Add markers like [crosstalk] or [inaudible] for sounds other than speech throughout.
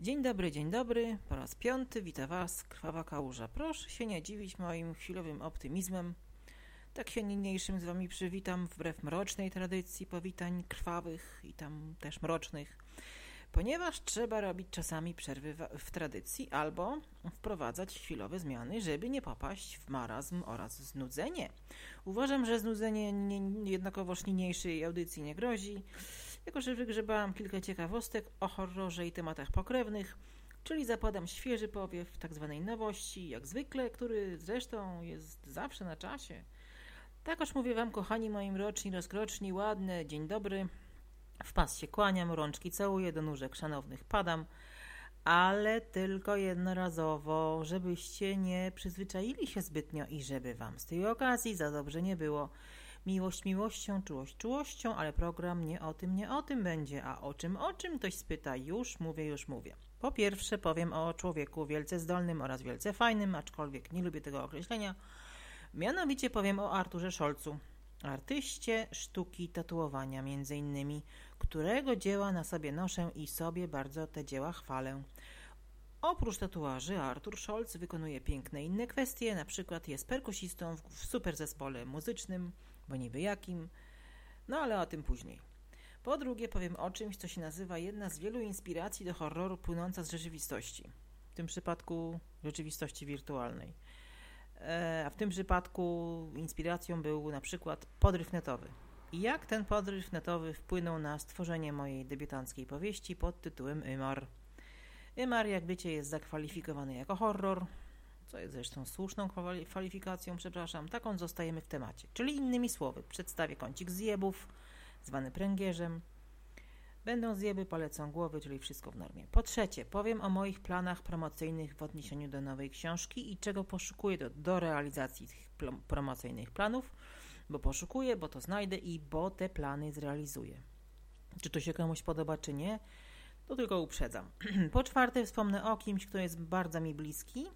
Dzień dobry, dzień dobry. Po raz piąty wita Was Krwawa Kałuża. Proszę się nie dziwić moim chwilowym optymizmem. Tak się niniejszym z Wami przywitam, wbrew mrocznej tradycji powitań krwawych i tam też mrocznych, ponieważ trzeba robić czasami przerwy w tradycji albo wprowadzać chwilowe zmiany, żeby nie popaść w marazm oraz znudzenie. Uważam, że znudzenie nie, jednakowoż niniejszej audycji nie grozi, jako że wygrzebałam kilka ciekawostek o horrorze i tematach pokrewnych, czyli zapadam świeży powiew tak zwanej nowości, jak zwykle, który zresztą jest zawsze na czasie. Takoż mówię wam, kochani moi mroczni, rozkroczni, ładne, dzień dobry. W pas się kłaniam, rączki całuję, do nóżek szanownych padam, ale tylko jednorazowo, żebyście nie przyzwyczaili się zbytnio i żeby wam z tej okazji za dobrze nie było. Miłość miłością, czułość czułością, ale program nie o tym, nie o tym będzie. A o czym, o czym ktoś spyta, już mówię, już mówię. Po pierwsze powiem o człowieku wielce zdolnym oraz wielce fajnym, aczkolwiek nie lubię tego określenia. Mianowicie powiem o Arturze Szolcu, artyście sztuki tatuowania między innymi, którego dzieła na sobie noszę i sobie bardzo te dzieła chwalę. Oprócz tatuaży Artur Scholz wykonuje piękne inne kwestie, na przykład jest perkusistą w super zespole muzycznym, bo niby jakim, no ale o tym później. Po drugie powiem o czymś, co się nazywa jedna z wielu inspiracji do horroru płynąca z rzeczywistości. W tym przypadku rzeczywistości wirtualnej. E, a w tym przypadku inspiracją był na przykład podryw netowy. I jak ten podryw netowy wpłynął na stworzenie mojej debiutanckiej powieści pod tytułem Ymar. Ymar, jak wiecie, jest zakwalifikowany jako horror, co jest zresztą słuszną kwalifikacją, przepraszam, taką zostajemy w temacie. Czyli innymi słowy, przedstawię kącik zjebów, zwany pręgierzem. Będą zjeby, polecą głowy, czyli wszystko w normie. Po trzecie, powiem o moich planach promocyjnych w odniesieniu do nowej książki i czego poszukuję do, do realizacji tych promocyjnych planów, bo poszukuję, bo to znajdę i bo te plany zrealizuję. Czy to się komuś podoba, czy nie, to tylko uprzedzam. [clears throat] po czwarte, wspomnę o kimś, kto jest bardzo mi bliski,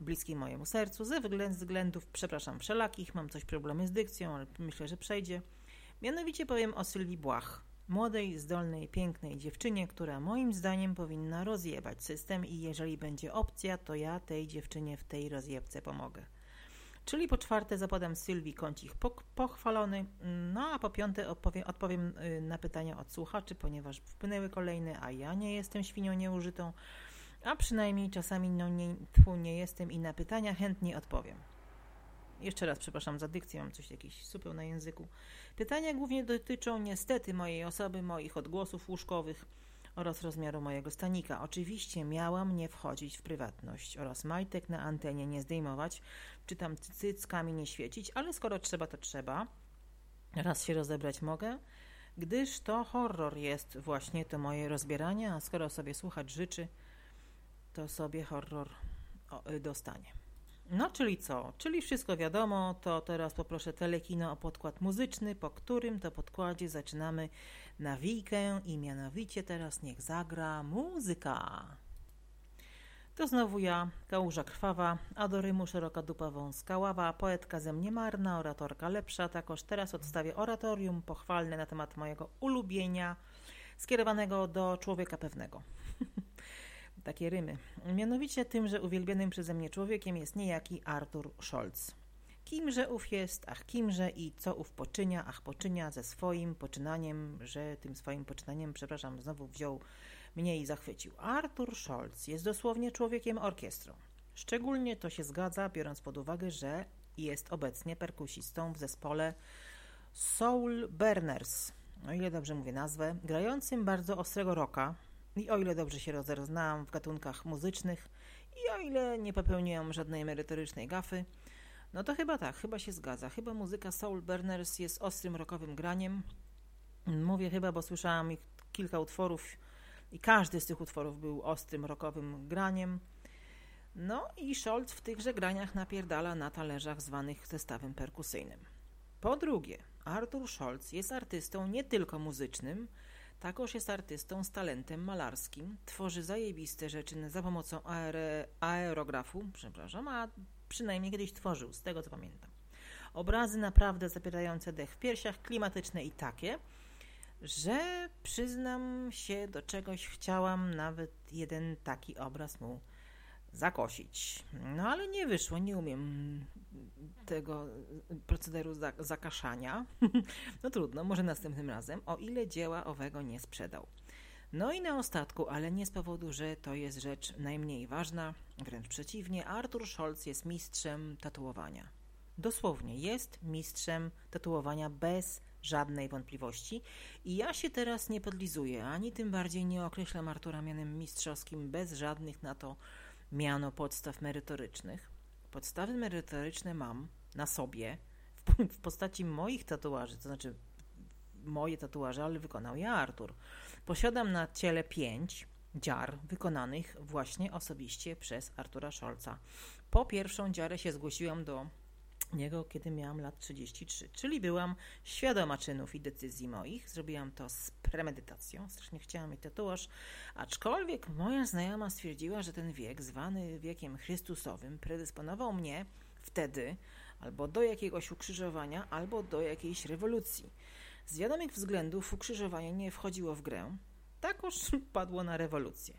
bliski mojemu sercu, ze względów, przepraszam, wszelakich, mam coś problemy z dykcją, ale myślę, że przejdzie. Mianowicie powiem o Sylwii Błach, młodej, zdolnej, pięknej dziewczynie, która moim zdaniem powinna rozjebać system i jeżeli będzie opcja, to ja tej dziewczynie w tej rozjebce pomogę. Czyli po czwarte zapadam Sylwii kącik pochwalony, no a po piąte odpowiem, odpowiem y, na pytania od słuchaczy, ponieważ wpłynęły kolejne, a ja nie jestem świnią nieużytą, a przynajmniej czasami no nie, tfu, nie jestem i na pytania chętnie odpowiem. Jeszcze raz przepraszam za dykcję, mam coś jakiś supeł na języku. Pytania głównie dotyczą niestety mojej osoby, moich odgłosów łóżkowych oraz rozmiaru mojego stanika. Oczywiście miałam nie wchodzić w prywatność oraz majtek na antenie nie zdejmować, czy tam cyckami nie świecić, ale skoro trzeba, to trzeba. Raz się rozebrać mogę, gdyż to horror jest właśnie to moje rozbieranie, a skoro sobie słuchać życzy, to sobie horror y, dostanie. No, czyli co? Czyli wszystko wiadomo, to teraz poproszę telekino o podkład muzyczny, po którym to podkładzie zaczynamy nawijkę i mianowicie teraz niech zagra muzyka. To znowu ja, kałuża krwawa, a do rymu szeroka dupa wąska ława, poetka ze mnie marna, oratorka lepsza, takoż teraz odstawię oratorium pochwalne na temat mojego ulubienia skierowanego do człowieka pewnego. [laughs] takie rymy. Mianowicie tym, że uwielbianym przeze mnie człowiekiem jest niejaki Artur Scholz. Kimże ów jest, ach kimże i co ów poczynia, ach poczynia ze swoim poczynaniem, że tym swoim poczynaniem, przepraszam, znowu wziął mnie i zachwycił. Artur Scholz jest dosłownie człowiekiem orkiestrą. Szczególnie to się zgadza, biorąc pod uwagę, że jest obecnie perkusistą w zespole Soul Burners, o ile dobrze mówię nazwę, grającym bardzo ostrego rocka, i o ile dobrze się rozeznałam w gatunkach muzycznych i o ile nie popełniłam żadnej merytorycznej gafy, no to chyba tak, chyba się zgadza. Chyba muzyka Soul Burners jest ostrym rockowym graniem. Mówię chyba, bo słyszałam ich kilka utworów i każdy z tych utworów był ostrym rockowym graniem. No i Scholz w tychże graniach napierdala na talerzach zwanych zestawem perkusyjnym. Po drugie, Artur Scholz jest artystą nie tylko muzycznym, Takoż jest artystą z talentem malarskim. Tworzy zajebiste rzeczy za pomocą aerografu, przepraszam, a przynajmniej kiedyś tworzył, z tego co pamiętam. Obrazy naprawdę zapierające dech w piersiach, klimatyczne i takie. że przyznam się do czegoś, chciałam nawet jeden taki obraz mu zakosić. No ale nie wyszło, nie umiem tego procederu zakaszania. [laughs] no trudno, może następnym razem, o ile dzieła owego nie sprzedał. No i na ostatku, ale nie z powodu, że to jest rzecz najmniej ważna, wręcz przeciwnie, Artur Scholz jest mistrzem tatuowania. Dosłownie, jest mistrzem tatuowania bez żadnej wątpliwości i ja się teraz nie podlizuję, ani tym bardziej nie określam Artura mianem mistrzowskim bez żadnych na to miano podstaw merytorycznych. Podstawy merytoryczne mam na sobie [laughs] w, postaci moich tatuaży, to znaczy moje tatuaże, ale wykonał je Artur. Posiadam na ciele pięć dziar wykonanych właśnie osobiście przez Artura Scholza. Po pierwszą dziarę się zgłosiłam do niego, kiedy miałam lat 33, czyli byłam świadoma czynów i decyzji moich. Zrobiłam to z premedytacją, strasznie chciałam mieć tatuaż, aczkolwiek moja znajoma stwierdziła, że ten wiek, zwany wiekiem Chrystusowym, predysponował mnie wtedy albo do jakiegoś ukrzyżowania, albo do jakiejś rewolucji. Z wiadomych względów ukrzyżowanie nie wchodziło w grę, takoż padło na rewolucję.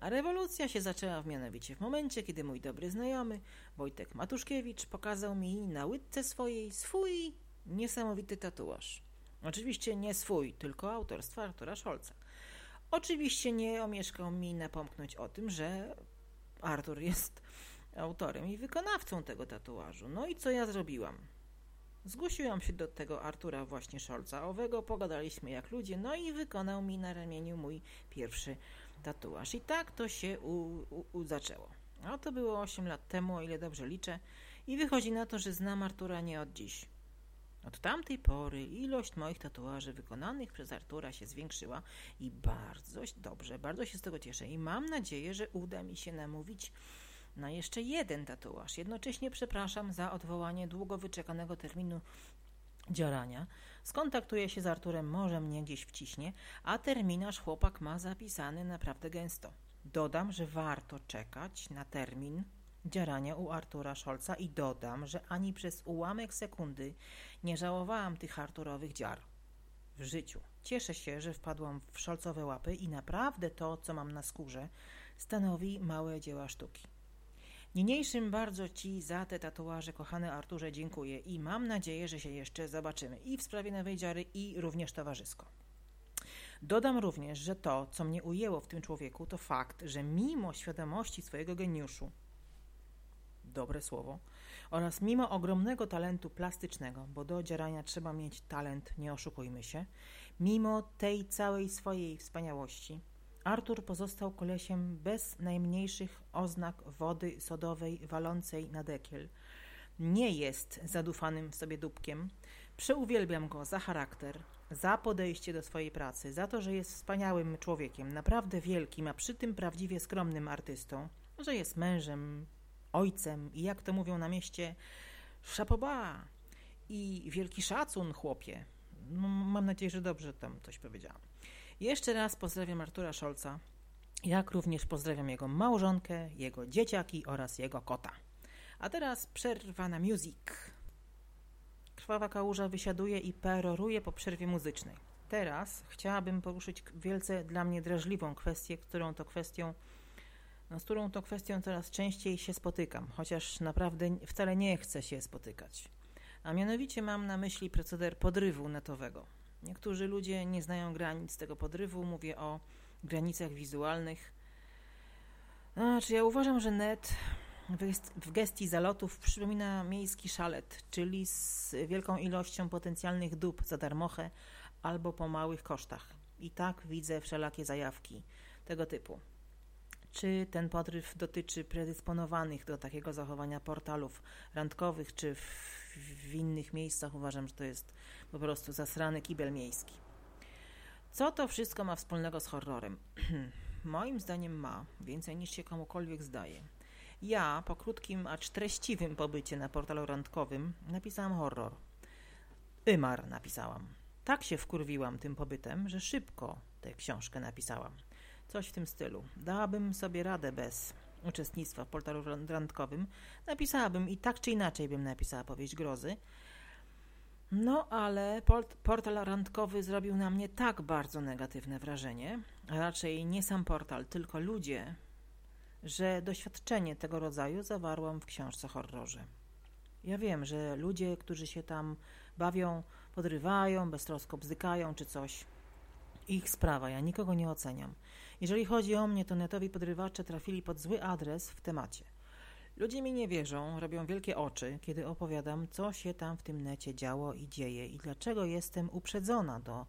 A rewolucja się zaczęła mianowicie w momencie, kiedy mój dobry znajomy Wojtek Matuszkiewicz pokazał mi na łydce swojej swój niesamowity tatuaż. Oczywiście nie swój, tylko autorstwa Artura Scholza. Oczywiście nie omieszkał mi napomknąć o tym, że Artur jest autorem i wykonawcą tego tatuażu. No i co ja zrobiłam? Zgłosiłam się do tego Artura właśnie Scholza owego, pogadaliśmy jak ludzie, no i wykonał mi na ramieniu mój pierwszy tatuaż. I tak to się u, u, u zaczęło. A to było 8 lat temu, o ile dobrze liczę, i wychodzi na to, że znam Artura nie od dziś. Od tamtej pory ilość moich tatuaży wykonanych przez Artura się zwiększyła i bardzo dobrze, bardzo się z tego cieszę i mam nadzieję, że uda mi się namówić na jeszcze jeden tatuaż. Jednocześnie przepraszam za odwołanie długo wyczekanego terminu dziarania. Skontaktuję się z Arturem, może mnie gdzieś wciśnie, a terminarz chłopak ma zapisany naprawdę gęsto. Dodam, że warto czekać na termin dziarania u Artura Scholza i dodam, że ani przez ułamek sekundy nie żałowałam tych Arturowych dziar w życiu. Cieszę się, że wpadłam w szolcowe łapy i naprawdę to, co mam na skórze, stanowi małe dzieła sztuki. Niniejszym bardzo Ci za te tatuaże, kochany Arturze, dziękuję i mam nadzieję, że się jeszcze zobaczymy i w sprawie Nowej Dziary, i również towarzysko. Dodam również, że to, co mnie ujęło w tym człowieku, to fakt, że mimo świadomości swojego geniuszu, dobre słowo, oraz mimo ogromnego talentu plastycznego, bo do odzierania trzeba mieć talent, nie oszukujmy się, mimo tej całej swojej wspaniałości, Artur pozostał kolesiem bez najmniejszych oznak wody sodowej walącej na dekiel. Nie jest zadufanym w sobie dupkiem. Przeuwielbiam go za charakter, za podejście do swojej pracy, za to, że jest wspaniałym człowiekiem, naprawdę wielkim, a przy tym prawdziwie skromnym artystą, że jest mężem, ojcem i jak to mówią na mieście, szapoba i wielki szacun, chłopie. No, mam nadzieję, że dobrze tam coś powiedziałam. Jeszcze raz pozdrawiam Artura Scholza, jak również pozdrawiam jego małżonkę, jego dzieciaki oraz jego kota. A teraz przerwa na music. Krwawa kałuża wysiaduje i peroruje po przerwie muzycznej. Teraz chciałabym poruszyć wielce dla mnie drażliwą kwestię, którą to kwestią, no, z którą to kwestią coraz częściej się spotykam, chociaż naprawdę wcale nie chcę się spotykać. A mianowicie mam na myśli proceder podrywu netowego. Niektórzy ludzie nie znają granic tego podrywu. Mówię o granicach wizualnych. Znaczy, ja uważam, że net w gestii zalotów przypomina miejski szalet, czyli z wielką ilością potencjalnych dóbr za darmochę albo po małych kosztach. I tak widzę wszelakie zajawki tego typu. Czy ten podryw dotyczy predysponowanych do takiego zachowania portalów randkowych, czy w, innych miejscach, uważam, że to jest po prostu zasrany kibel miejski. Co to wszystko ma wspólnego z horrorem? [clears throat] Moim zdaniem ma, więcej niż się komukolwiek zdaje. Ja, po krótkim, acz treściwym pobycie na portalu randkowym, napisałam horror. Ymar napisałam. Tak się wkurwiłam tym pobytem, że szybko tę książkę napisałam. Coś w tym stylu. Dałabym sobie radę bez uczestnictwa w portalu randkowym. Napisałabym i tak czy inaczej bym napisała powieść grozy, No, ale port portal randkowy zrobił na mnie tak bardzo negatywne wrażenie, a raczej nie sam portal, tylko ludzie, że doświadczenie tego rodzaju zawarłam w książce horrorze. Ja wiem, że ludzie, którzy się tam bawią, podrywają, beztrosko bzykają czy coś, ich sprawa, ja nikogo nie oceniam. Jeżeli chodzi o mnie, to netowi podrywacze trafili pod zły adres w temacie. Ludzie mi nie wierzą, robią wielkie oczy, kiedy opowiadam, co się tam w tym necie działo i dzieje i dlaczego jestem uprzedzona do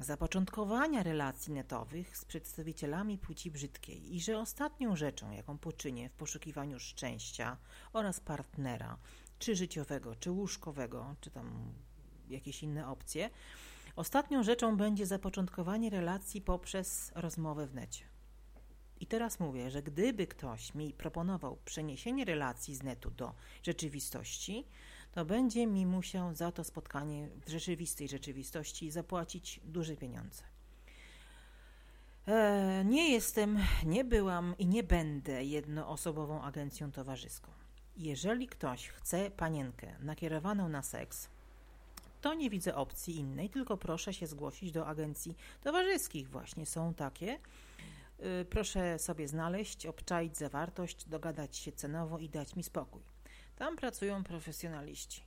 zapoczątkowania relacji netowych z przedstawicielami płci brzydkiej i że ostatnią rzeczą, jaką poczynię w poszukiwaniu szczęścia oraz partnera, czy życiowego, czy łóżkowego, czy tam jakieś inne opcje, ostatnią rzeczą będzie zapoczątkowanie relacji poprzez rozmowę w necie. I teraz mówię, że gdyby ktoś mi proponował przeniesienie relacji z netu do rzeczywistości, to będzie mi musiał za to spotkanie w rzeczywistej rzeczywistości zapłacić duże pieniądze. E, nie jestem, nie byłam i nie będę jednoosobową agencją towarzyską. Jeżeli ktoś chce panienkę nakierowaną na seks, to nie widzę opcji innej, tylko proszę się zgłosić do agencji towarzyskich. Właśnie są takie. Y, proszę sobie znaleźć, obczaić zawartość, dogadać się cenowo i dać mi spokój. Tam pracują profesjonaliści.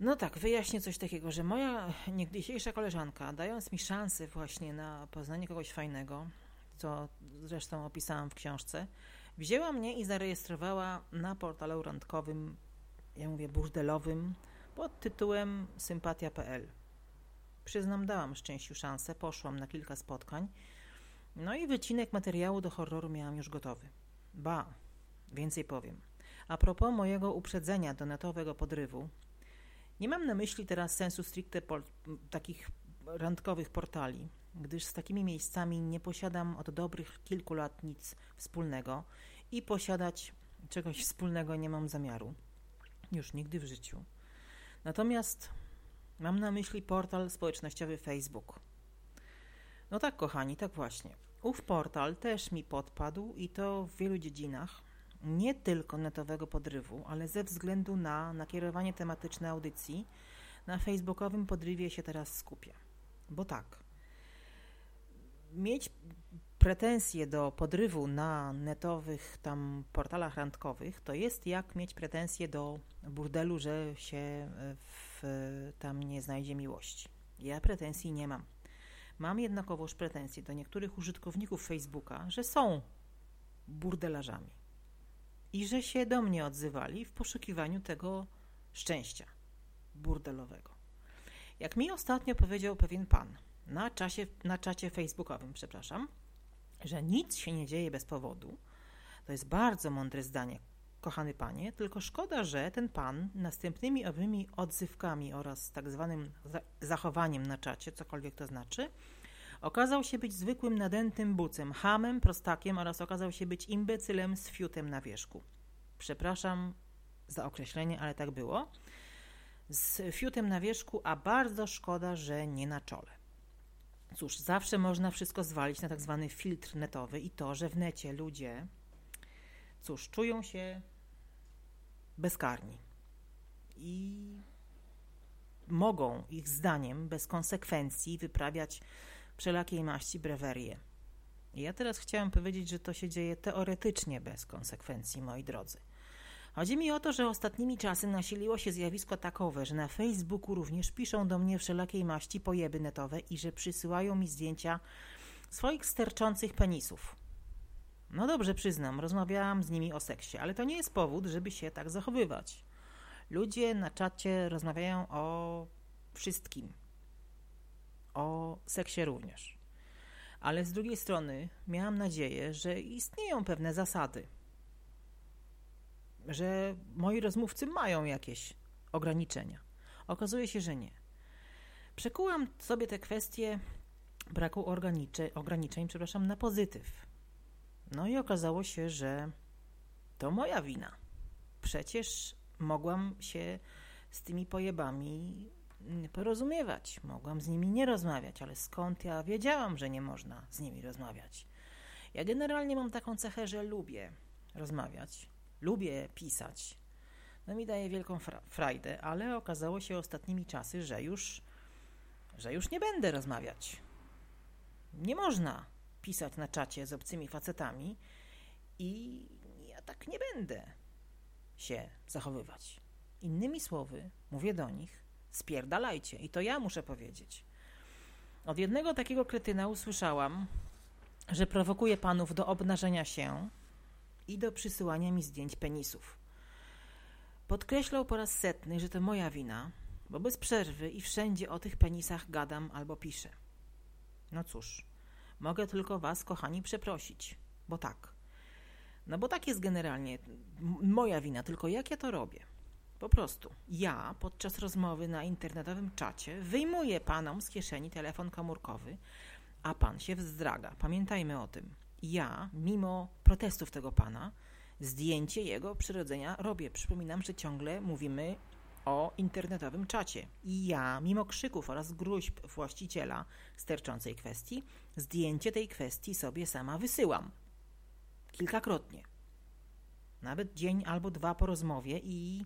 No tak, wyjaśnię coś takiego, że moja niegdysiejsza koleżanka, dając mi szansę właśnie na poznanie kogoś fajnego, co zresztą opisałam w książce, wzięła mnie i zarejestrowała na portalu randkowym, ja mówię burdelowym, pod tytułem sympatia.pl. Przyznam, dałam szczęściu szansę, poszłam na kilka spotkań, no i wycinek materiału do horroru miałam już gotowy. Ba, więcej powiem. A propos mojego uprzedzenia do netowego podrywu, nie mam na myśli teraz sensu stricte takich randkowych portali, gdyż z takimi miejscami nie posiadam od dobrych kilku lat nic wspólnego i posiadać czegoś wspólnego nie mam zamiaru. Już nigdy w życiu. Natomiast mam na myśli portal społecznościowy Facebook. No tak, kochani, tak właśnie. Ów portal też mi podpadł i to w wielu dziedzinach, nie tylko netowego podrywu, ale ze względu na nakierowanie tematyczne audycji, na facebookowym podrywie się teraz skupię. Bo tak, mieć pretensje do podrywu na netowych tam portalach randkowych, to jest jak mieć pretensje do burdelu, że się w, tam nie znajdzie miłości. Ja pretensji nie mam. Mam jednakowoż pretensje do niektórych użytkowników Facebooka, że są burdelarzami i że się do mnie odzywali w poszukiwaniu tego szczęścia burdelowego. Jak mi ostatnio powiedział pewien pan na, czasie, na czacie facebookowym, przepraszam, że nic się nie dzieje bez powodu, to jest bardzo mądre zdanie, kochany panie, tylko szkoda, że ten pan następnymi owymi odzywkami oraz tak zwanym zachowaniem na czacie, cokolwiek to znaczy, okazał się być zwykłym nadętym bucem, hamem, prostakiem oraz okazał się być imbecylem z fiutem na wierzchu. Przepraszam za określenie, ale tak było. Z fiutem na wierzchu, a bardzo szkoda, że nie na czole. Cóż, zawsze można wszystko zwalić na tak zwany filtr netowy i to, że w necie ludzie, cóż, czują się bezkarni i mogą, ich zdaniem, bez konsekwencji wyprawiać wszelakiej maści brewerie. I ja teraz chciałam powiedzieć, że to się dzieje teoretycznie bez konsekwencji, moi drodzy. Chodzi mi o to, że ostatnimi czasy nasiliło się zjawisko takowe, że na Facebooku również piszą do mnie wszelakiej maści pojeby netowe i że przysyłają mi zdjęcia swoich sterczących penisów. No dobrze, przyznam, rozmawiałam z nimi o seksie, ale to nie jest powód, żeby się tak zachowywać. Ludzie na czacie rozmawiają o wszystkim. O seksie również. Ale z drugiej strony miałam nadzieję, że istnieją pewne zasady. Że moi rozmówcy mają jakieś ograniczenia. Okazuje się, że nie. Przekułam sobie te kwestie braku ograniczeń, przepraszam, na pozytyw. No i okazało się, że to moja wina. Przecież mogłam się z tymi pojebami porozumiewać. Mogłam z nimi nie rozmawiać, ale skąd ja wiedziałam, że nie można z nimi rozmawiać? Ja generalnie mam taką cechę, że lubię rozmawiać, lubię pisać. No mi daje wielką fra frajdę, ale okazało się ostatnimi czasy, że już, że już nie będę rozmawiać. Nie można pisać na czacie z obcymi facetami i ja tak nie będę się zachowywać. Innymi słowy, mówię do nich, spierdalajcie. I to ja muszę powiedzieć. Od jednego takiego kretyna usłyszałam, że prowokuje panów do obnażenia się i do przysyłania mi zdjęć penisów. Podkreślał po raz setny, że to moja wina, bo bez przerwy i wszędzie o tych penisach gadam albo piszę. No cóż, mogę tylko was, kochani, przeprosić, bo tak. No bo tak jest generalnie moja wina, tylko jak ja to robię? Po prostu ja podczas rozmowy na internetowym czacie wyjmuję panom z kieszeni telefon komórkowy, a pan się wzdraga. Pamiętajmy o tym. Ja, mimo protestów tego pana, zdjęcie jego przyrodzenia robię. Przypominam, że ciągle mówimy o internetowym czacie. I ja, mimo krzyków oraz gruźb właściciela sterczącej kwestii, zdjęcie tej kwestii sobie sama wysyłam. Kilkakrotnie. Nawet dzień albo dwa po rozmowie i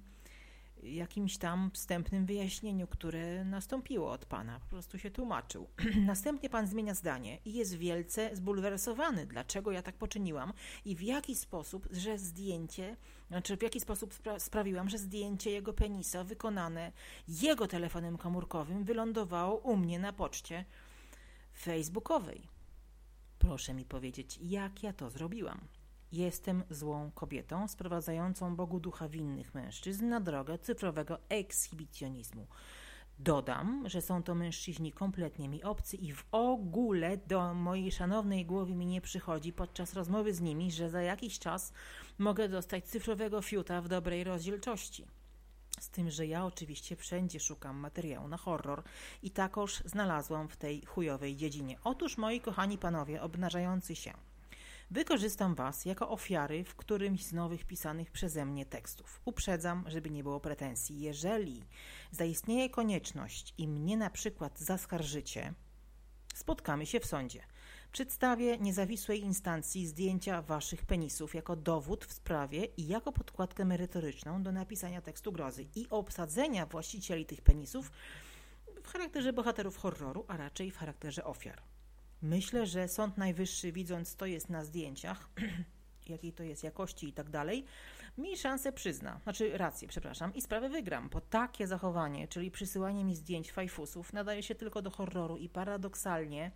jakimś tam wstępnym wyjaśnieniu, które nastąpiło od pana. Po prostu się tłumaczył. [clears throat] Następnie pan zmienia zdanie i jest wielce zbulwersowany, dlaczego ja tak poczyniłam i w jaki sposób, że zdjęcie, znaczy w jaki sposób spra sprawiłam, że zdjęcie jego penisa wykonane jego telefonem komórkowym wylądowało u mnie na poczcie facebookowej. Proszę mi powiedzieć, jak ja to zrobiłam. Jestem złą kobietą sprowadzającą Bogu ducha winnych mężczyzn na drogę cyfrowego ekshibicjonizmu. Dodam, że są to mężczyźni kompletnie mi obcy i w ogóle do mojej szanownej głowy mi nie przychodzi podczas rozmowy z nimi, że za jakiś czas mogę dostać cyfrowego fiuta w dobrej rozdzielczości. Z tym, że ja oczywiście wszędzie szukam materiału na horror i takoż znalazłam w tej chujowej dziedzinie. Otóż, moi kochani panowie, obnażający się – Wykorzystam Was jako ofiary w którymś z nowych pisanych przeze mnie tekstów. Uprzedzam, żeby nie było pretensji. Jeżeli zaistnieje konieczność i mnie na przykład zaskarżycie, spotkamy się w sądzie. Przedstawię niezawisłej instancji zdjęcia Waszych penisów jako dowód w sprawie i jako podkładkę merytoryczną do napisania tekstu grozy i obsadzenia właścicieli tych penisów w charakterze bohaterów horroru, a raczej w charakterze ofiar. Myślę, że Sąd Najwyższy, widząc to jest na zdjęciach, [clears throat] jakiej to jest jakości i tak dalej, mi szansę przyzna, znaczy rację, przepraszam, i sprawę wygram, bo takie zachowanie, czyli przysyłanie mi zdjęć fajfusów, nadaje się tylko do horroru i paradoksalnie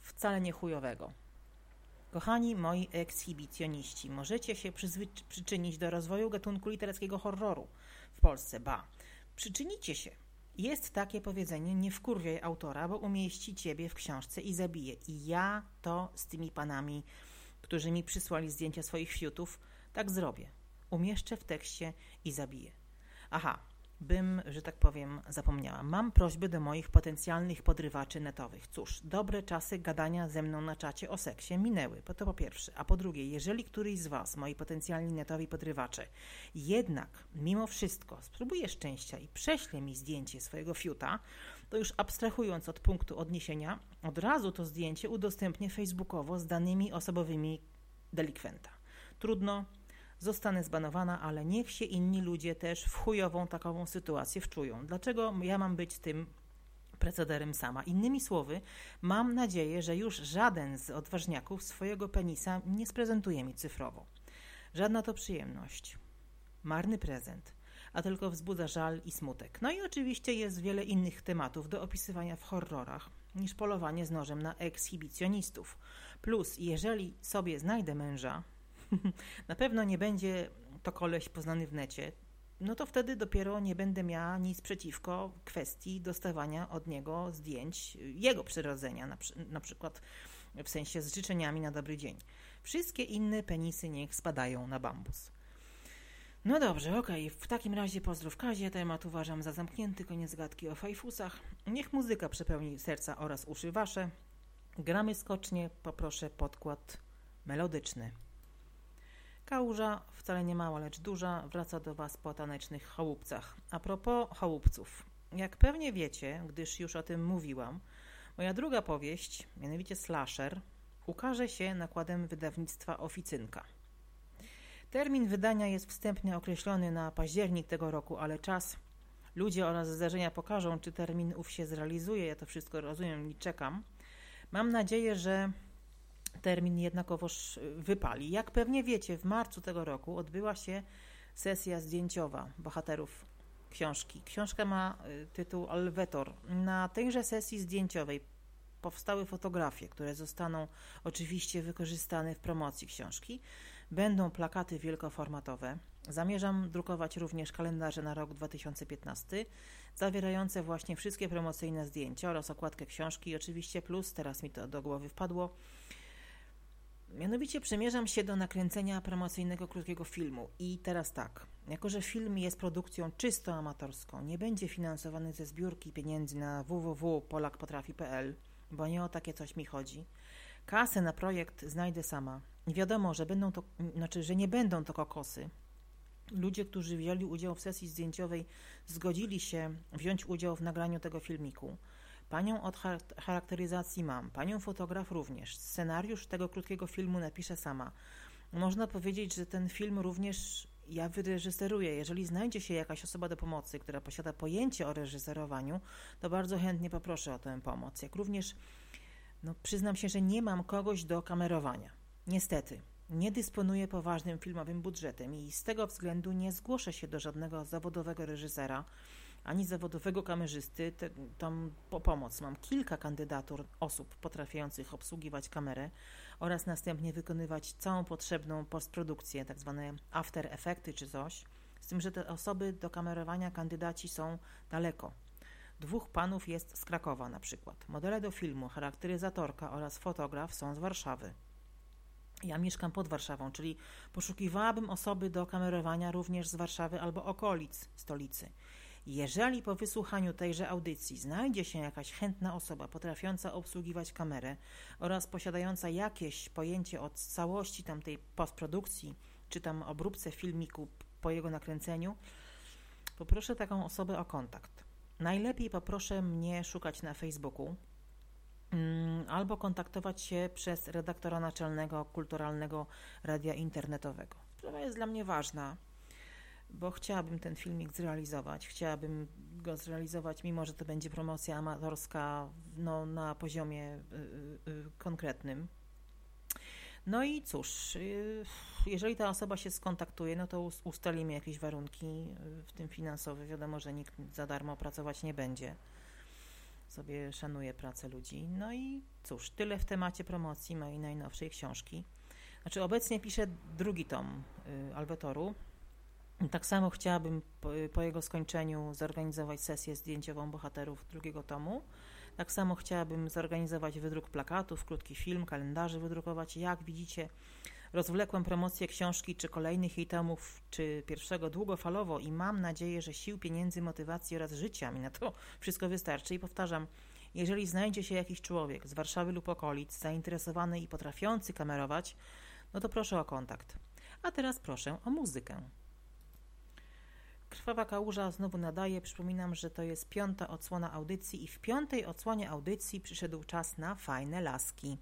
wcale nie chujowego. Kochani moi ekshibicjoniści, możecie się przyczynić do rozwoju gatunku literackiego horroru w Polsce, ba, przyczynicie się, jest takie powiedzenie, nie wkurwiaj autora, bo umieści ciebie w książce i zabije. I ja to z tymi panami, którzy mi przysłali zdjęcia swoich fiutów, tak zrobię. Umieszczę w tekście i zabiję. Aha, bym, że tak powiem, zapomniała. Mam prośbę do moich potencjalnych podrywaczy netowych. Cóż, dobre czasy gadania ze mną na czacie o seksie minęły, to po pierwsze. A po drugie, jeżeli któryś z Was, moi potencjalni netowi podrywacze, jednak mimo wszystko spróbuje szczęścia i prześle mi zdjęcie swojego fiuta, to już abstrahując od punktu odniesienia, od razu to zdjęcie udostępnię facebookowo z danymi osobowymi delikwenta. Trudno, zostanę zbanowana, ale niech się inni ludzie też w chujową takową sytuację wczują. Dlaczego ja mam być tym precederem sama? Innymi słowy, mam nadzieję, że już żaden z odważniaków swojego penisa nie sprezentuje mi cyfrowo. Żadna to przyjemność. Marny prezent a tylko wzbudza żal i smutek. No i oczywiście jest wiele innych tematów do opisywania w horrorach niż polowanie z nożem na ekshibicjonistów. Plus, jeżeli sobie znajdę męża, [laughs] na pewno nie będzie to koleś poznany w necie, no to wtedy dopiero nie będę miała nic przeciwko kwestii dostawania od niego zdjęć jego przyrodzenia, na, na przykład w sensie z życzeniami na dobry dzień. Wszystkie inne penisy niech spadają na bambus. No dobrze, okej, okay. w takim razie pozdrów Kazie, temat uważam za zamknięty, koniec gadki o fajfusach. Niech muzyka przepełni serca oraz uszy wasze. Gramy skocznie, poproszę podkład melodyczny. Kałuża, wcale nie mała, lecz duża, wraca do Was po tanecznych chałupcach. A propos chałupców. Jak pewnie wiecie, gdyż już o tym mówiłam, moja druga powieść, mianowicie Slasher, ukaże się nakładem wydawnictwa Oficynka. Termin wydania jest wstępnie określony na październik tego roku, ale czas, ludzie oraz zdarzenia pokażą, czy termin ów się zrealizuje. Ja to wszystko rozumiem i czekam. Mam nadzieję, że termin jednakowoż wypali. Jak pewnie wiecie, w marcu tego roku odbyła się sesja zdjęciowa bohaterów książki. Książka ma y, tytuł Alwetor. Na tejże sesji zdjęciowej powstały fotografie, które zostaną oczywiście wykorzystane w promocji książki. Będą plakaty wielkoformatowe. Zamierzam drukować również kalendarze na rok 2015, zawierające właśnie wszystkie promocyjne zdjęcia oraz okładkę książki. oczywiście plus, teraz mi to do głowy wpadło, Mianowicie przymierzam się do nakręcenia promocyjnego krótkiego filmu. I teraz tak, jako że film jest produkcją czysto amatorską, nie będzie finansowany ze zbiórki pieniędzy na www.polakpotrafi.pl, bo nie o takie coś mi chodzi. Kasę na projekt znajdę sama. I wiadomo, że będą to, znaczy, że nie będą to kokosy. Ludzie, którzy wzięli udział w sesji zdjęciowej, zgodzili się wziąć udział w nagraniu tego filmiku. Panią od charakteryzacji mam, panią fotograf również. Scenariusz tego krótkiego filmu napiszę sama. Można powiedzieć, że ten film również ja wyreżyseruję. Jeżeli znajdzie się jakaś osoba do pomocy, która posiada pojęcie o reżyserowaniu, to bardzo chętnie poproszę o tę pomoc. Jak również no, przyznam się, że nie mam kogoś do kamerowania. Niestety, nie dysponuję poważnym filmowym budżetem i z tego względu nie zgłoszę się do żadnego zawodowego reżysera ani zawodowego kamerzysty te, tam po pomoc. Mam kilka kandydatur osób potrafiących obsługiwać kamerę oraz następnie wykonywać całą potrzebną postprodukcję, tak zwane after efekty czy coś. Z tym, że te osoby do kamerowania kandydaci są daleko. Dwóch panów jest z Krakowa na przykład. Modele do filmu, charakteryzatorka oraz fotograf są z Warszawy. Ja mieszkam pod Warszawą, czyli poszukiwałabym osoby do kamerowania również z Warszawy albo okolic stolicy. Jeżeli po wysłuchaniu tejże audycji znajdzie się jakaś chętna osoba potrafiąca obsługiwać kamerę oraz posiadająca jakieś pojęcie o całości tamtej postprodukcji, czy tam obróbce filmiku po jego nakręceniu, poproszę taką osobę o kontakt. Najlepiej poproszę mnie szukać na Facebooku mm, albo kontaktować się przez redaktora naczelnego Kulturalnego Radia Internetowego. Sprawa jest dla mnie ważna bo chciałabym ten filmik zrealizować. Chciałabym go zrealizować, mimo że to będzie promocja amatorska no, na poziomie y, y, y konkretnym. No i cóż, jeżeli ta osoba się skontaktuje, no to ustalimy jakieś warunki, w tym finansowe. Wiadomo, że nikt za darmo pracować nie będzie. Sobie szanuję pracę ludzi. No i cóż, tyle w temacie promocji mojej najnowszej książki. Znaczy, obecnie piszę drugi tom Alwetoru, tak samo chciałabym po, jego skończeniu zorganizować sesję zdjęciową bohaterów drugiego tomu. Tak samo chciałabym zorganizować wydruk plakatów, krótki film, kalendarzy wydrukować. Jak widzicie, rozwlekłem promocję książki, czy kolejnych jej tomów, czy pierwszego długofalowo i mam nadzieję, że sił, pieniędzy, motywacji oraz życia mi na to [laughs] wszystko wystarczy. I powtarzam, jeżeli znajdzie się jakiś człowiek z Warszawy lub okolic zainteresowany i potrafiący kamerować, no to proszę o kontakt. A teraz proszę o muzykę. Krwawa kałuża znowu nadaje. Przypominam, że to jest piąta odsłona audycji i w piątej odsłonie audycji przyszedł czas na fajne laski.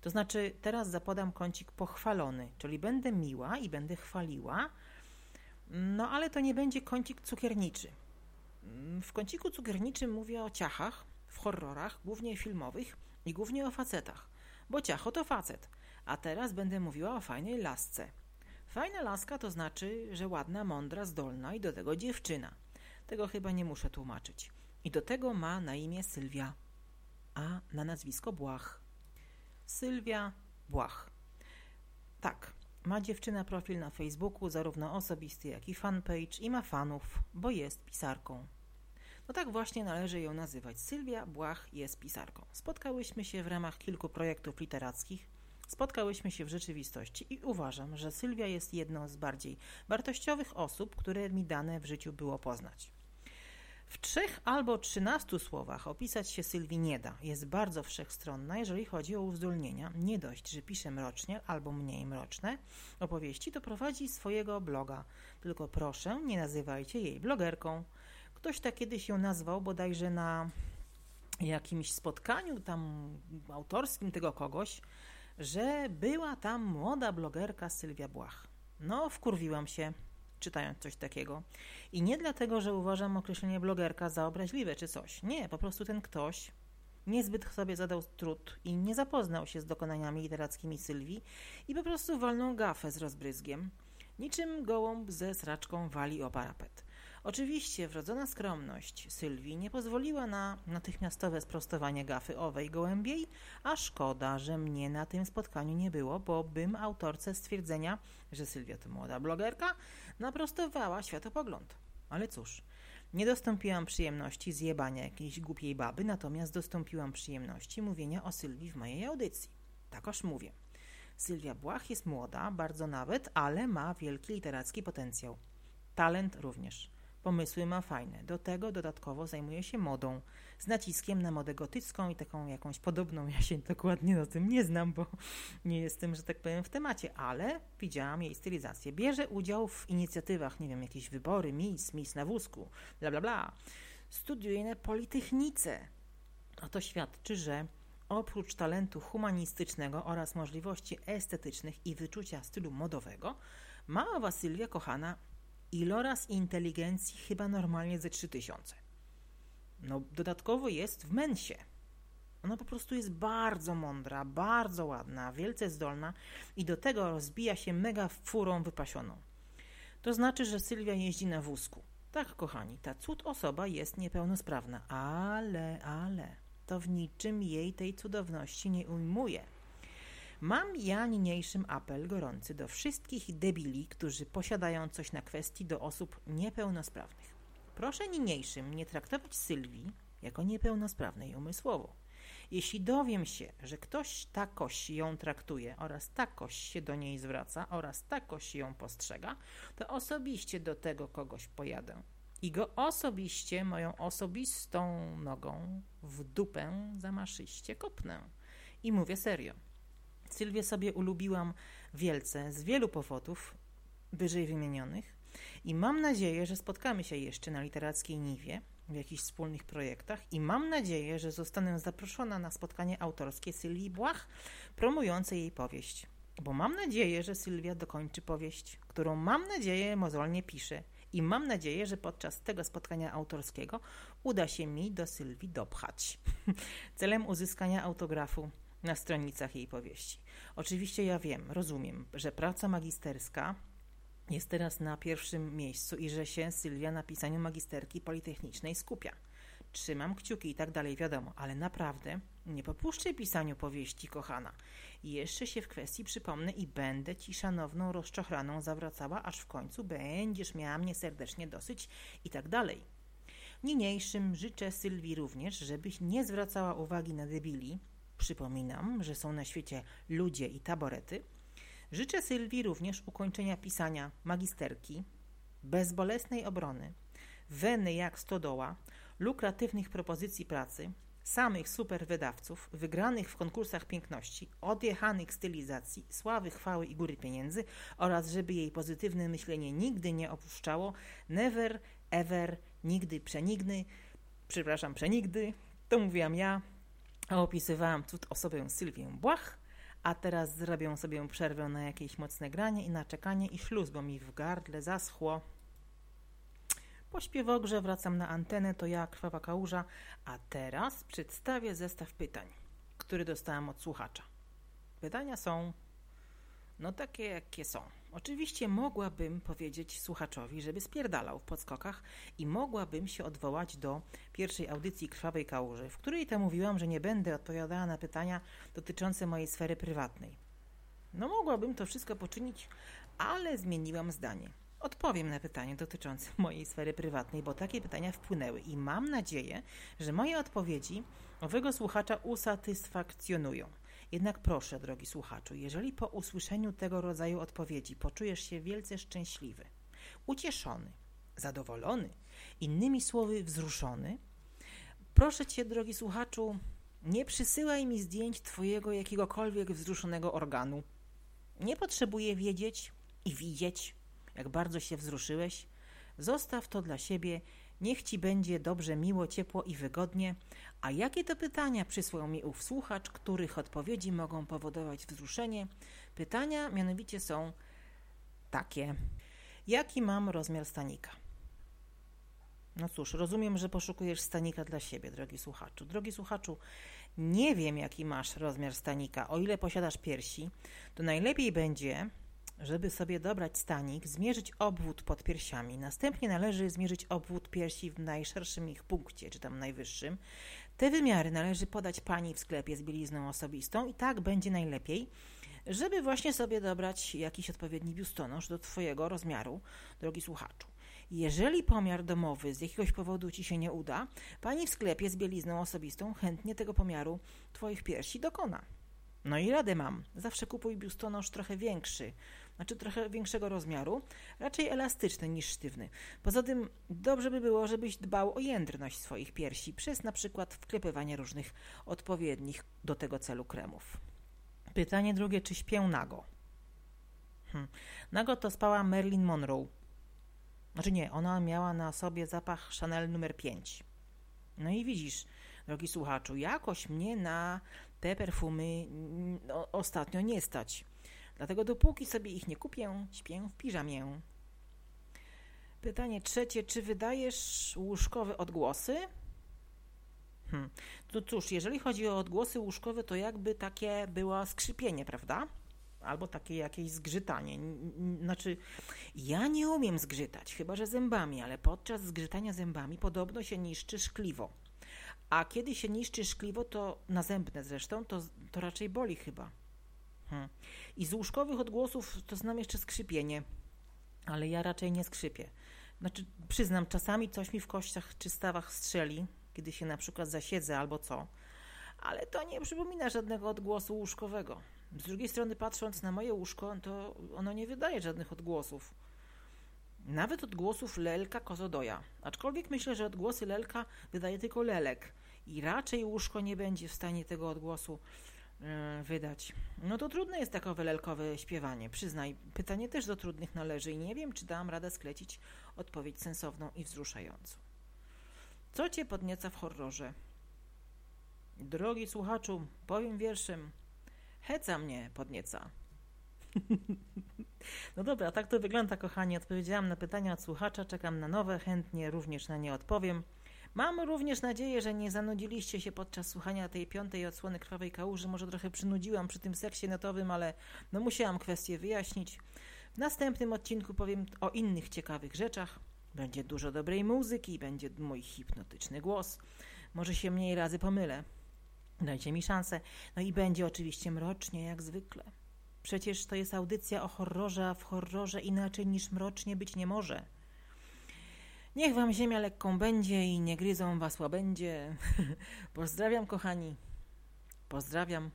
To znaczy, teraz zapodam kącik pochwalony, czyli będę miła i będę chwaliła, no ale to nie będzie kącik cukierniczy. W kąciku cukierniczym mówię o ciachach, w horrorach, głównie filmowych i głównie o facetach, bo ciacho to facet. A teraz będę mówiła o fajnej lasce – Fajna laska to znaczy, że ładna, mądra, zdolna i do tego dziewczyna. Tego chyba nie muszę tłumaczyć. I do tego ma na imię Sylwia, a na nazwisko Błach. Sylwia Błach. Tak, ma dziewczyna profil na Facebooku, zarówno osobisty, jak i fanpage i ma fanów, bo jest pisarką. No tak właśnie należy ją nazywać. Sylwia Błach jest pisarką. Spotkałyśmy się w ramach kilku projektów literackich, Spotkałyśmy się w rzeczywistości i uważam, że Sylwia jest jedną z bardziej wartościowych osób, które mi dane w życiu było poznać. W trzech albo trzynastu słowach opisać się Sylwii nie da. Jest bardzo wszechstronna, jeżeli chodzi o uzdolnienia. Nie dość, że pisze mrocznie albo mniej mroczne opowieści, to prowadzi swojego bloga. Tylko proszę, nie nazywajcie jej blogerką. Ktoś tak kiedyś ją nazwał bodajże na jakimś spotkaniu tam autorskim tego kogoś, że była tam młoda blogerka Sylwia Błach. No, wkurwiłam się, czytając coś takiego. I nie dlatego, że uważam określenie blogerka za obraźliwe czy coś. Nie, po prostu ten ktoś niezbyt sobie zadał trud i nie zapoznał się z dokonaniami literackimi Sylwii i po prostu walnął gafę z rozbryzgiem. Niczym gołąb ze sraczką wali o parapet. Oczywiście wrodzona skromność Sylwii nie pozwoliła na natychmiastowe sprostowanie gafy owej gołębiej, a szkoda, że mnie na tym spotkaniu nie było, bo bym autorce stwierdzenia, że Sylwia to młoda blogerka, naprostowała światopogląd. Ale cóż, nie dostąpiłam przyjemności zjebania jakiejś głupiej baby, natomiast dostąpiłam przyjemności mówienia o Sylwii w mojej audycji. Takoż mówię. Sylwia Błach jest młoda, bardzo nawet, ale ma wielki literacki potencjał. Talent również. Pomysły ma fajne. Do tego dodatkowo zajmuje się modą. Z naciskiem na modę gotycką i taką jakąś podobną. Ja się dokładnie na tym nie znam, bo nie jestem, że tak powiem, w temacie, ale widziałam jej stylizację. Bierze udział w inicjatywach, nie wiem, jakieś wybory, Miss, Miss na wózku, bla, bla, bla. Studiuje na Politechnice. A to świadczy, że oprócz talentu humanistycznego oraz możliwości estetycznych i wyczucia stylu modowego, ma owa Sylwia kochana iloraz inteligencji chyba normalnie ze 3000. No, dodatkowo jest w mensie. Ona po prostu jest bardzo mądra, bardzo ładna, wielce zdolna i do tego rozbija się mega furą wypasioną. To znaczy, że Sylwia jeździ na wózku. Tak, kochani, ta cud osoba jest niepełnosprawna, ale, ale, to w niczym jej tej cudowności nie ujmuje. Mam ja niniejszym apel gorący do wszystkich debili, którzy posiadają coś na kwestii do osób niepełnosprawnych. Proszę niniejszym nie traktować Sylwii jako niepełnosprawnej umysłowo. Jeśli dowiem się, że ktoś takoś ją traktuje oraz takoś się do niej zwraca oraz takoś ją postrzega, to osobiście do tego kogoś pojadę i go osobiście moją osobistą nogą w dupę zamaszyście kopnę. I mówię serio. Sylwię sobie ulubiłam wielce z wielu powodów wyżej wymienionych i mam nadzieję, że spotkamy się jeszcze na literackiej niwie w jakichś wspólnych projektach i mam nadzieję, że zostanę zaproszona na spotkanie autorskie Sylwii Błach promujące jej powieść. Bo mam nadzieję, że Sylwia dokończy powieść, którą mam nadzieję mozolnie pisze i mam nadzieję, że podczas tego spotkania autorskiego uda się mi do Sylwii dopchać [laughs] celem uzyskania autografu na stronicach jej powieści. Oczywiście ja wiem, rozumiem, że praca magisterska jest teraz na pierwszym miejscu i że się Sylwia na pisaniu magisterki politechnicznej skupia. Trzymam kciuki i tak dalej, wiadomo, ale naprawdę nie popuszczę pisaniu powieści, kochana. Jeszcze się w kwestii przypomnę i będę ci szanowną rozczochraną zawracała, aż w końcu będziesz miała mnie serdecznie dosyć i tak dalej. Niniejszym życzę Sylwii również, żebyś nie zwracała uwagi na debili, Przypominam, że są na świecie ludzie i taborety. Życzę Sylwii również ukończenia pisania magisterki, bezbolesnej obrony, weny jak stodoła, lukratywnych propozycji pracy, samych super wydawców, wygranych w konkursach piękności, odjechanych stylizacji, sławy, chwały i góry pieniędzy oraz żeby jej pozytywne myślenie nigdy nie opuszczało, never, ever, nigdy, przenigdy, przepraszam, przenigdy, to mówiłam ja, opisywałam cud osobę Sylwię Błach, a teraz zrobię sobie przerwę na jakieś mocne granie i na czekanie i śluz, bo mi w gardle zaschło. Po śpiewogrze wracam na antenę, to ja, Krwawa Kałuża, a teraz przedstawię zestaw pytań, który dostałam od słuchacza. Pytania są, no takie jakie są. Oczywiście mogłabym powiedzieć słuchaczowi, żeby spierdalał w podskokach i mogłabym się odwołać do pierwszej audycji Krwawej Kałuży, w której to mówiłam, że nie będę odpowiadała na pytania dotyczące mojej sfery prywatnej. No mogłabym to wszystko poczynić, ale zmieniłam zdanie. Odpowiem na pytanie dotyczące [laughs] mojej sfery prywatnej, bo takie pytania wpłynęły i mam nadzieję, że moje odpowiedzi owego słuchacza usatysfakcjonują. Jednak proszę, drogi słuchaczu, jeżeli po usłyszeniu tego rodzaju odpowiedzi poczujesz się wielce szczęśliwy, ucieszony, zadowolony, innymi słowy wzruszony, proszę cię, drogi słuchaczu, nie przysyłaj mi zdjęć twojego jakiegokolwiek wzruszonego organu. Nie potrzebuję wiedzieć i widzieć, jak bardzo się wzruszyłeś. Zostaw to dla siebie Niech ci będzie dobrze, miło, ciepło i wygodnie. A jakie to pytania przysłał mi ów słuchacz, których odpowiedzi mogą powodować wzruszenie? Pytania mianowicie są takie. Jaki mam rozmiar stanika? No cóż, rozumiem, że poszukujesz stanika dla siebie, drogi słuchaczu. Drogi słuchaczu, nie wiem, jaki masz rozmiar stanika. O ile posiadasz piersi, to najlepiej będzie, żeby sobie dobrać stanik, zmierzyć obwód pod piersiami. Następnie należy zmierzyć obwód piersi w najszerszym ich punkcie, czy tam najwyższym. Te wymiary należy podać pani w sklepie z bielizną osobistą i tak będzie najlepiej, żeby właśnie sobie dobrać jakiś odpowiedni biustonosz do Twojego rozmiaru, drogi słuchaczu. Jeżeli pomiar domowy z jakiegoś powodu Ci się nie uda, pani w sklepie z bielizną osobistą chętnie tego pomiaru Twoich piersi dokona. No i radę mam. Zawsze kupuj biustonosz trochę większy, znaczy trochę większego rozmiaru, raczej elastyczny niż sztywny. Poza tym dobrze by było, żebyś dbał o jędrność swoich piersi przez na przykład wklepywanie różnych odpowiednich do tego celu kremów. Pytanie drugie, czy śpię nago? Hm. Nago to spała Marilyn Monroe. Znaczy nie, ona miała na sobie zapach Chanel numer 5. No i widzisz, drogi słuchaczu, jakoś mnie na te perfumy no, ostatnio nie stać. Dlatego dopóki sobie ich nie kupię, śpię w piżamie. Pytanie trzecie, czy wydajesz łóżkowe odgłosy? Hmm. No cóż, jeżeli chodzi o odgłosy łóżkowe, to jakby takie było skrzypienie, prawda? Albo takie jakieś zgrzytanie. Znaczy, ja nie umiem zgrzytać, chyba że zębami, ale podczas zgrzytania zębami podobno się niszczy szkliwo. A kiedy się niszczy szkliwo, to nazębne zresztą, to, to raczej boli chyba. Hmm. I z łóżkowych odgłosów to znam jeszcze skrzypienie, ale ja raczej nie skrzypię. Znaczy, przyznam, czasami coś mi w kościach czy stawach strzeli, kiedy się na przykład zasiedzę albo co, ale to nie przypomina żadnego odgłosu łóżkowego. Z drugiej strony, patrząc na moje łóżko, to ono nie wydaje żadnych odgłosów. Nawet odgłosów lelka kozodoja. Aczkolwiek myślę, że odgłosy lelka wydaje tylko lelek i raczej łóżko nie będzie w stanie tego odgłosu wydać. No to trudne jest takowe lelkowe śpiewanie, przyznaj. Pytanie też do trudnych należy i nie wiem, czy dam radę sklecić odpowiedź sensowną i wzruszającą. Co cię podnieca w horrorze? Drogi słuchaczu, powiem wierszem. Heca mnie podnieca. [laughs] no dobra, tak to wygląda, kochani. Odpowiedziałam na pytania od słuchacza, czekam na nowe, chętnie również na nie odpowiem. Mam również nadzieję, że nie zanudziliście się podczas słuchania tej piątej odsłony Krwawej Kałuży. Może trochę przynudziłam przy tym seksie netowym, ale no musiałam kwestię wyjaśnić. W następnym odcinku powiem o innych ciekawych rzeczach. Będzie dużo dobrej muzyki, będzie mój hipnotyczny głos. Może się mniej razy pomylę. Dajcie mi szansę. No i będzie oczywiście mrocznie, jak zwykle. Przecież to jest audycja o horrorze, a w horrorze inaczej niż mrocznie być nie może. Niech wam ziemia lekką będzie i nie gryzą was łabędzie. [laughs] Pozdrawiam, kochani. Pozdrawiam.